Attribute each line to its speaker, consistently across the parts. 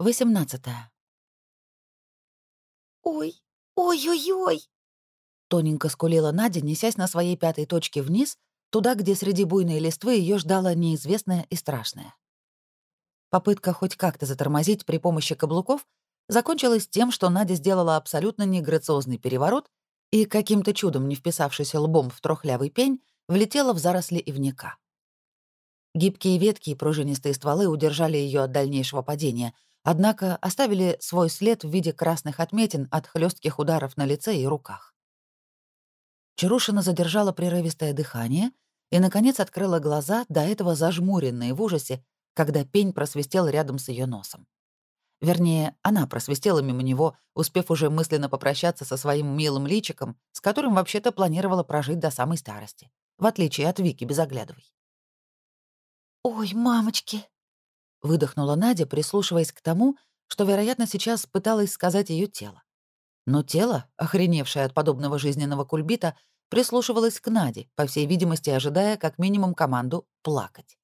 Speaker 1: 18.
Speaker 2: «Ой, ой-ой-ой!»
Speaker 1: Тоненько скулила Надя, несясь на своей пятой точке вниз, туда, где среди буйной листвы ее ждало неизвестное и страшное. Попытка хоть как-то затормозить при помощи каблуков закончилась тем, что Надя сделала абсолютно неграциозный переворот и, каким-то чудом не вписавшись лбом в трохлявый пень, влетела в заросли ивника. Гибкие ветки и пружинистые стволы удержали ее от дальнейшего падения, однако оставили свой след в виде красных отметин от хлестких ударов на лице и руках. Чарушина задержала прерывистое дыхание и, наконец, открыла глаза, до этого зажмуренные в ужасе, когда пень просвистел рядом с ее носом. Вернее, она просвистела мимо него, успев уже мысленно попрощаться со своим милым личиком, с которым вообще-то планировала прожить до самой старости, в отличие от Вики Безоглядовой.
Speaker 2: «Ой, мамочки!»
Speaker 1: — выдохнула Надя, прислушиваясь к тому, что, вероятно, сейчас пыталась сказать ее тело. Но тело, охреневшее от подобного жизненного кульбита, прислушивалось к Наде, по всей видимости, ожидая как минимум команду «плакать».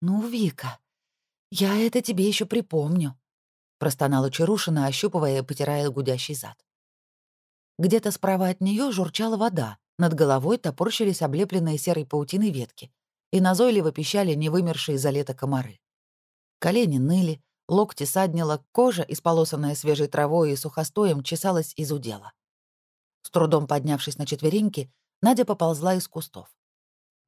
Speaker 1: «Ну, Вика, я это тебе еще припомню», — простонала Чарушина, ощупывая и потирая гудящий зад. Где-то справа от нее журчала вода, над головой топорщились облепленные серой паутиной ветки, и назойливо пищали невымершие за лето комары. Колени ныли, локти саднило, кожа, исполосанная свежей травой и сухостоем, чесалась из удела. С трудом поднявшись на четвереньки, Надя поползла из кустов.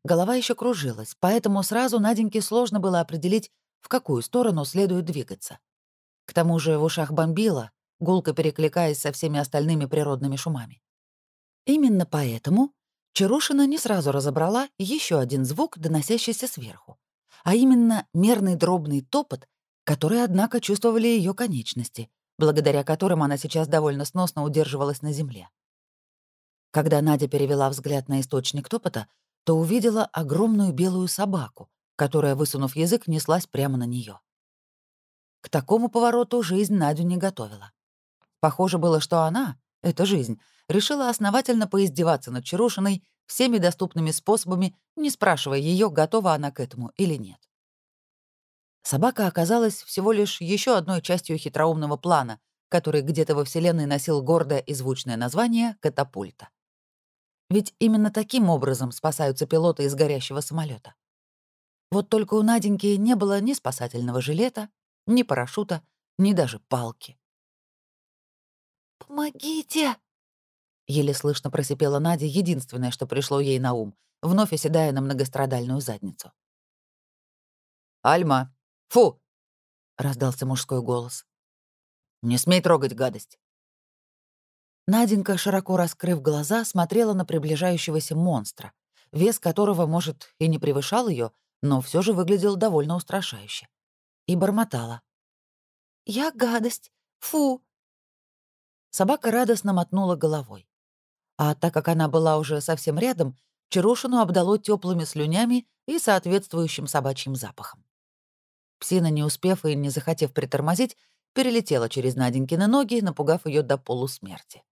Speaker 1: Голова еще кружилась, поэтому сразу Наденьке сложно было определить, в какую сторону следует двигаться. К тому же в ушах бомбило, гулко перекликаясь со всеми остальными природными шумами. Именно поэтому Чарушина не сразу разобрала еще один звук, доносящийся сверху, а именно мерный дробный топот, который, однако, чувствовали ее конечности, благодаря которым она сейчас довольно сносно удерживалась на земле. Когда Надя перевела взгляд на источник топота, то увидела огромную белую собаку, которая, высунув язык, неслась прямо на нее. К такому повороту жизнь Надю не готовила. Похоже было, что она, эта жизнь, решила основательно поиздеваться над Чарушиной всеми доступными способами, не спрашивая ее, готова она к этому или нет. Собака оказалась всего лишь еще одной частью хитроумного плана, который где-то во Вселенной носил гордое и звучное название «катапульта». Ведь именно таким образом спасаются пилоты из горящего самолета. Вот только у Наденьки не было ни спасательного жилета, ни парашюта, ни даже палки.
Speaker 2: «Помогите!»
Speaker 1: Еле слышно просипела Надя единственное, что пришло ей на ум, вновь оседая на многострадальную задницу. «Альма! Фу!» — раздался мужской голос. «Не смей трогать гадость!» Наденька, широко раскрыв глаза, смотрела на приближающегося монстра, вес которого, может, и не превышал ее, но все же выглядел довольно устрашающе. И бормотала.
Speaker 2: «Я гадость! Фу!»
Speaker 1: Собака радостно мотнула головой. А так как она была уже совсем рядом, Чарушину обдало теплыми слюнями и соответствующим собачьим запахом. Псина, не успев и не захотев притормозить, перелетела через Наденькины ноги, напугав ее до полусмерти.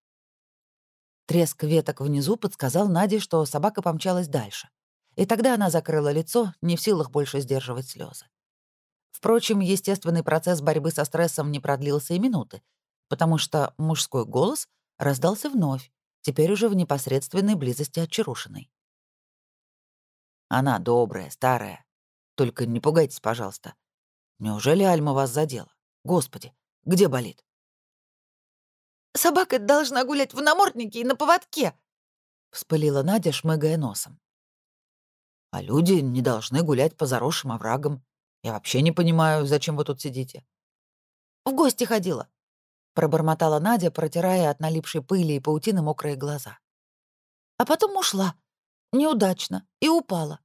Speaker 1: Треск веток внизу подсказал Наде, что собака помчалась дальше. И тогда она закрыла лицо, не в силах больше сдерживать слезы. Впрочем, естественный процесс борьбы со стрессом не продлился и минуты, потому что мужской голос раздался вновь, теперь уже в непосредственной близости от Чарушиной. «Она добрая, старая. Только не пугайтесь, пожалуйста. Неужели Альма вас задела? Господи, где болит?»
Speaker 2: Собака должна гулять в наморднике и на поводке!» — вспылила Надя, шмыгая носом.
Speaker 1: «А люди не должны гулять по заросшим оврагам. Я вообще не понимаю, зачем вы тут сидите».
Speaker 2: «В гости ходила», — пробормотала Надя, протирая от налипшей пыли и паутины мокрые глаза. «А потом ушла. Неудачно. И упала».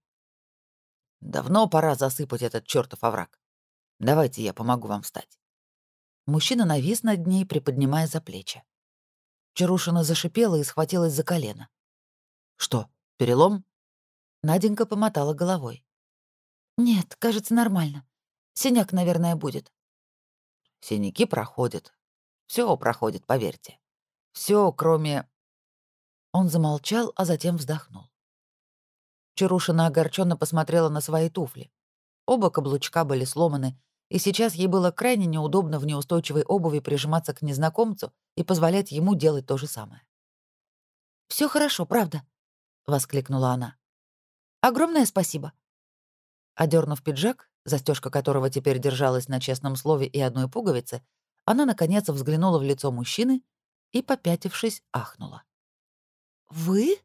Speaker 1: «Давно пора засыпать этот чертов овраг. Давайте я помогу вам встать». Мужчина навис над ней, приподнимая за плечи. Чарушина зашипела и схватилась за колено. «Что, перелом?» Наденька помотала головой.
Speaker 2: «Нет, кажется, нормально. Синяк, наверное, будет».
Speaker 1: «Синяки проходят. Все проходит, поверьте. Все, кроме...» Он замолчал, а затем вздохнул. Чарушина огорченно посмотрела на свои туфли. Оба каблучка были сломаны, и сейчас ей было крайне неудобно в неустойчивой обуви прижиматься к незнакомцу и позволять ему делать то же самое.
Speaker 2: Все хорошо, правда», — воскликнула она. «Огромное спасибо».
Speaker 1: Одернув пиджак, застежка которого теперь держалась на честном слове и одной пуговице, она, наконец, взглянула в лицо мужчины и, попятившись, ахнула.
Speaker 2: «Вы?»